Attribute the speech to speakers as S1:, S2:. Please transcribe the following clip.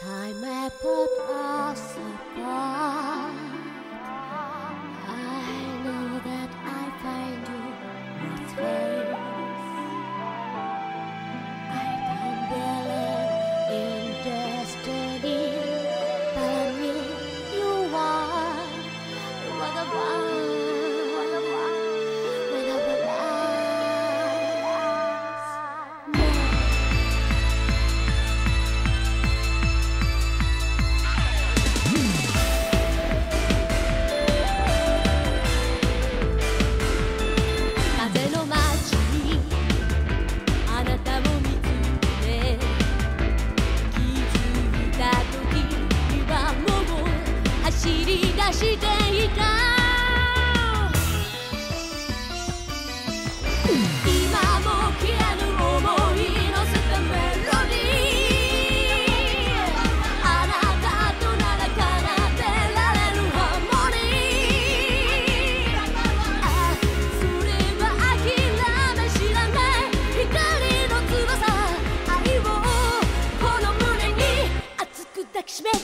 S1: Time may put us apart. I know that I find you with face. I don't believe in destiny, but I knew you are You are the one. り出していた。今も消えぬ想いのせたメロディー。あなたとなら奏でられるハーモニー。あそれは諦め知らない光の翼。愛をこの胸に熱く抱きしめて。